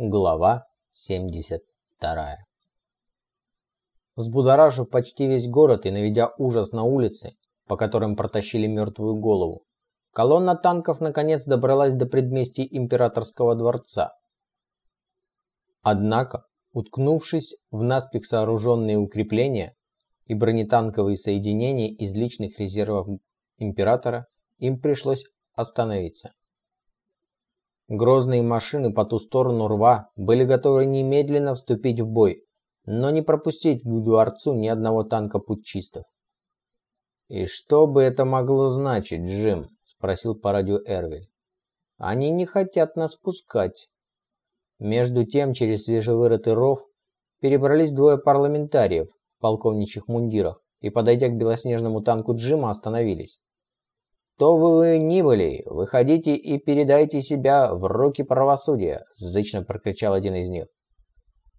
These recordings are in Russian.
Глава 72 Взбудоражив почти весь город и наведя ужас на улицы, по которым протащили мертвую голову, колонна танков наконец добралась до предместий императорского дворца. Однако, уткнувшись в наспех сооруженные укрепления и бронетанковые соединения из личных резервов императора, им пришлось остановиться. Грозные машины по ту сторону рва были готовы немедленно вступить в бой, но не пропустить к дворцу ни одного танка путчистов. «И что бы это могло значить, Джим?» – спросил по радио Эрвиль. «Они не хотят нас пускать». Между тем, через свежевырытый ров перебрались двое парламентариев в полковничьих мундирах и, подойдя к белоснежному танку Джима, остановились. «Кто бы вы ни были, выходите и передайте себя в руки правосудия», – зычно прокричал один из них.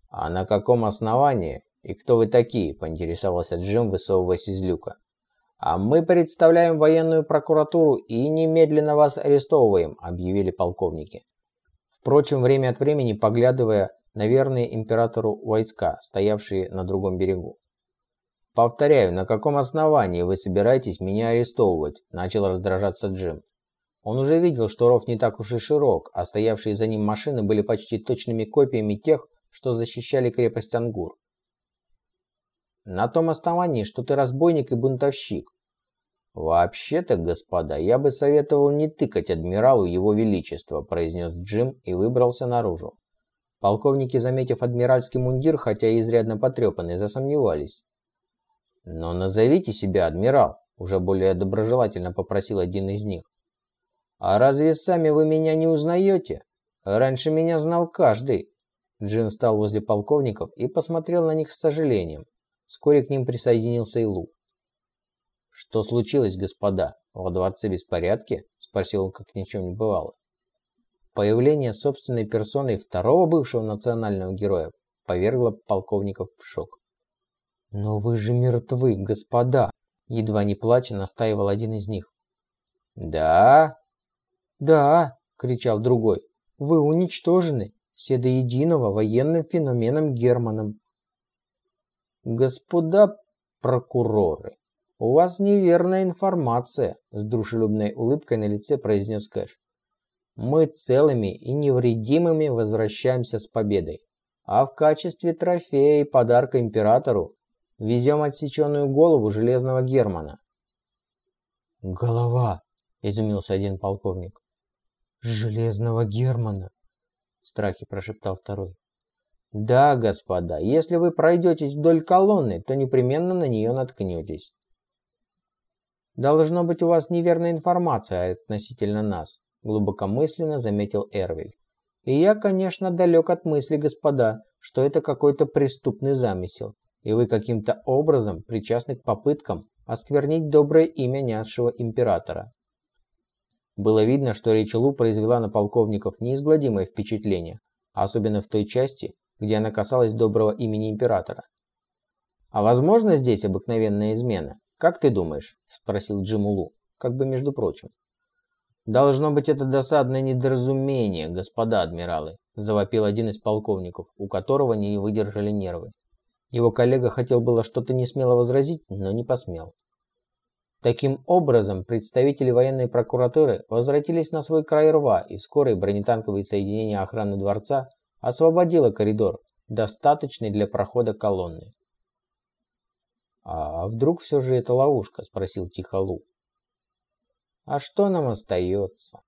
«А на каком основании? И кто вы такие?» – поинтересовался Джим, высовываясь из люка. «А мы представляем военную прокуратуру и немедленно вас арестовываем», – объявили полковники. Впрочем, время от времени поглядывая на верные императору войска, стоявшие на другом берегу. «Повторяю, на каком основании вы собираетесь меня арестовывать?» – начал раздражаться Джим. Он уже видел, что ров не так уж и широк, а стоявшие за ним машины были почти точными копиями тех, что защищали крепость Ангур. «На том основании, что ты разбойник и бунтовщик». «Вообще-то, господа, я бы советовал не тыкать адмиралу его величества», – произнес Джим и выбрался наружу. Полковники, заметив адмиральский мундир, хотя и изрядно потрепанный, засомневались. «Но назовите себя, адмирал», – уже более доброжелательно попросил один из них. «А разве сами вы меня не узнаете? Раньше меня знал каждый». Джин встал возле полковников и посмотрел на них с сожалением. Вскоре к ним присоединился и Лу. «Что случилось, господа? Во дворце беспорядки?» – спросил он, как ни чем не бывало. Появление собственной персоной второго бывшего национального героя повергло полковников в шок. «Но вы же мертвы, господа!» Едва не плача настаивал один из них. «Да?» «Да!» – кричал другой. «Вы уничтожены, все до единого военным феноменом Германом». «Господа прокуроры, у вас неверная информация», – с дружелюбной улыбкой на лице произнес Кэш. «Мы целыми и невредимыми возвращаемся с победой, а в качестве трофея и подарка императору Везем отсеченную голову железного Германа». «Голова!» – изумился один полковник. «Железного Германа!» – в страхе прошептал второй. «Да, господа, если вы пройдетесь вдоль колонны, то непременно на нее наткнетесь». «Должно быть у вас неверная информация относительно нас», – глубокомысленно заметил Эрвиль. «И я, конечно, далек от мысли, господа, что это какой-то преступный замысел и вы каким-то образом причастны к попыткам осквернить доброе имя нашего императора. Было видно, что речь Лу произвела на полковников неизгладимое впечатление, особенно в той части, где она касалась доброго имени императора. «А возможно здесь обыкновенная измена? Как ты думаешь?» – спросил Джим Лу, как бы между прочим. «Должно быть это досадное недоразумение, господа адмиралы», – завопил один из полковников, у которого не выдержали нервы. Его коллега хотел было что-то несмело возразить, но не посмел. Таким образом, представители военной прокуратуры возвратились на свой край рва, и вскоре бронетанковые соединения охраны дворца освободило коридор, достаточный для прохода колонны. «А вдруг все же это ловушка?» – спросил Тихолу. «А что нам остается?»